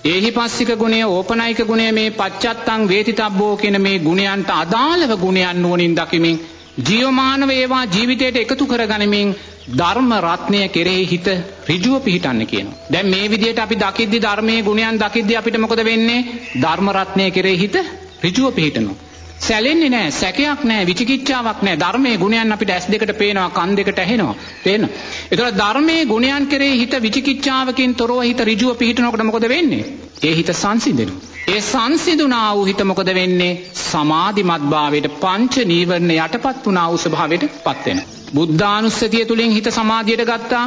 Speaker 2: ඒහිපස්සික ගුණය ඕපනයික ගුණය මේ පච්චත්තං වේතිතබ්බෝ කියන මේ ගුණයන්ට අදාළව ගුණයන් නුවණින් දකිමින් ජීවමානව ඒවා ජීවිතයට එකතු කරගනිමින් ධර්ම රත්නය කෙරෙහි හිත ඍජුව පිහිටන්න කියනවා. දැන් මේ විදිහට අපි දකිද්දි ධර්මයේ ගුණයන් දකිද්දි අපිට මොකද වෙන්නේ? ධර්ම රත්නය කෙරෙහි හිත ඍජුව පිහිටනවා. සැලෙන්නේ නැහැ, සැකයක් නැහැ, විචිකිච්ඡාවක් නැහැ. ධර්මයේ ගුණයන් අපිට ඇස් දෙකට පේනවා, කන් දෙකට ඇහෙනවා. තේරෙනවද? ඒතකොට ධර්මයේ ගුණයන් කෙරෙහි හිත විචිකිච්ඡාවකින් තොරව හිත ඍජුව පිහිටනකොට මොකද වෙන්නේ? ඒ හිත සංසිඳෙනවා. ඒ සංසිඳුණා වූ හිත මොකද වෙන්නේ? සමාධිමත් භාවයට පංච නීවරණ යටපත් වුණා වූ ස්වභාවයට පත් වෙනවා. බුද්ධානුස්සතිය තුලින් හිත සමාධියට ගත්තා.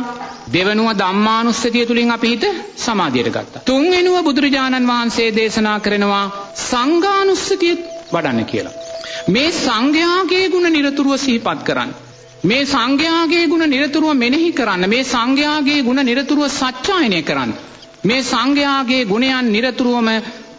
Speaker 2: දෙවනුව ධම්මානුස්සතිය තුලින් අපි හිත සමාධියට ගත්තා. තුන්වෙනුව බුදුරජාණන් වහන්සේ දේශනා කරනවා සංඝානුස්සතිය වඩන්න කියලා. මේ සංඝයාගේ ගුණ නිරතුරුව සිහිපත් කරන්න. මේ සංඝයාගේ ගුණ නිරතුරුව මෙනෙහි කරන්න. මේ සංඝයාගේ ගුණ නිරතුරුව සත්‍යයනය කරන්න. මේ සංඝයාගේ ගුණයන් නිරතුරුවම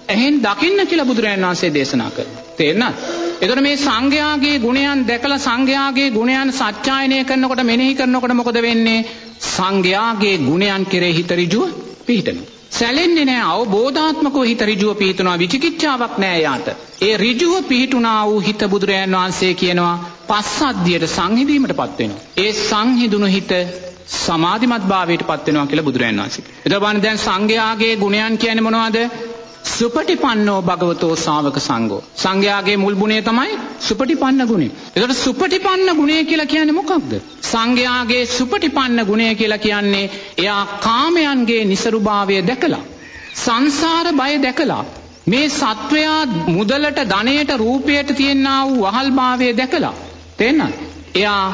Speaker 2: ඇහෙන් දකින්න කියලා බුදුරජාණන් වහන්සේ දේශනා කරනවා. තේරෙනවද? එතකොට මේ සංඝයාගේ ගුණයන් දැකලා සංඝයාගේ ගුණයන් සත්‍යයනය කරනකොට මෙනෙහි කරනකොට මොකද වෙන්නේ? සංඝයාගේ ගුණයන් කෙරෙහි හිත ඍජුව පිහිටනවා. සැලෙන්නේ නැහැ අවබෝධාත්මකව හිත ඍජුව පිහිටනවා විචිකිච්ඡාවක් නැහැ යාට. ඒ ඍජුව පිහිටුනා වූ හිත බුදුරජාන් වහන්සේ කියනවා පස්සද්ධියට සංහිඳීමටපත් වෙනවා. ඒ සංහිඳුණු හිත සමාධිමත් භාවයට පත් වෙනවා කියලා බුදුරජාන් වහන්සේ. එතකොට බලන්න දැන් සංඝයාගේ ගුණයන් කියන්නේ මොනවද? සුපටිපන්නෝ භගවතෝ ශාවක සංඝෝ. සංඝයාගේ මුල් ගුණය තමයි සුපටිපන්න ගුණය. එතකොට සුපටිපන්න ගුණය කියලා කියන්නේ මොකක්ද? සංඝයාගේ සුපටිපන්න ගුණය කියලා කියන්නේ එයා කාමයන්ගේ નિසරුභාවය දැකලා සංසාර බය දැකලා මේ සත්වයා මුදලට ධනයට රූපයට තියෙනා වූ වහල්භාවය දැකලා තේන්නද? එයා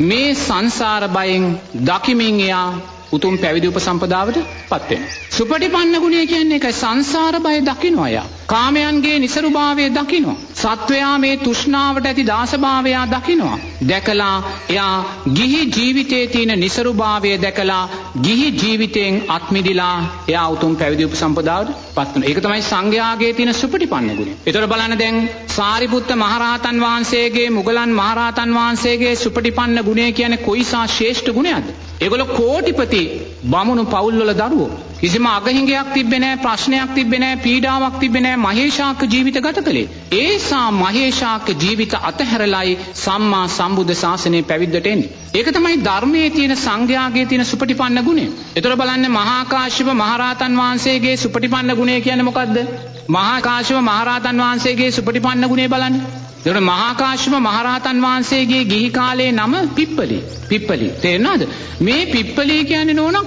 Speaker 2: මේ සංසාර බයෙන් දකිමින් එයා උතුම් පැවිදි උපසම්පදාවට පත් වෙනවා. සුපටිපන්න ගුණය කියන්නේ ඒකයි සංසාර බය දකින්නවා යා. කාමයන්ගේ નિසරුභාවය දකින්නවා. සත්වයා මේ තෘෂ්ණාවට ඇති දාසභාවය දකින්නවා. දැකලා එයා ගිහි ජීවිතයේ තියෙන નિසරුභාවය දැකලා ගිහි ජීවිතයෙන් අත්මිදිලා එයා උතුම් පැවිදි උපසම්පදාවට පත් වෙනවා. ඒක තමයි සංඝයාගේ තියෙන සුපටිපන්න ගුණය. ඒතර බලන්න දැන් සාරිපුත්ත මහරහතන් වහන්සේගේ මුගලන් මහරහතන් වහන්සේගේ සුපටිපන්න ගුණය කියන්නේ කොයිසා ශ්‍රේෂ්ඨ ගුණයක්ද? ඒගොල්ලෝ කෝටිපති බමුණු පවුල්වල දරුවෝ. කිසිම අගහිඟයක් තිබ්බේ නැහැ, ප්‍රශ්නයක් තිබ්බේ නැහැ, පීඩාවක් තිබ්බේ නැහැ. මහේශාක්‍ය ජීවිත ගත කළේ. ඒසා මහේශාක්‍ය ජීවිත අතහැරලයි සම්මා සම්බුද්ධ ශාසනය පැවිද්දට එන්නේ. ඒක තමයි ධර්මයේ තියෙන සංඝයාගේ තියෙන සුපටිපන්න ගුණය. ඒතර බලන්න මහා කාශ්‍යප මහරහතන් වහන්සේගේ සුපටිපන්න ගුණය කියන්නේ මොකද්ද? මහා කාශ්‍යප මහරහතන් වහන්සේගේ සුපටිපන්න ගුණය බලන්න. එතකොට මහා කාශ්‍යප මහරහතන් වහන්සේගේ ගිහි කාලේ නම පිප්පලි. පිප්පලි. තේරෙනවද? මේ පිප්පලි කියන්නේ නෝනා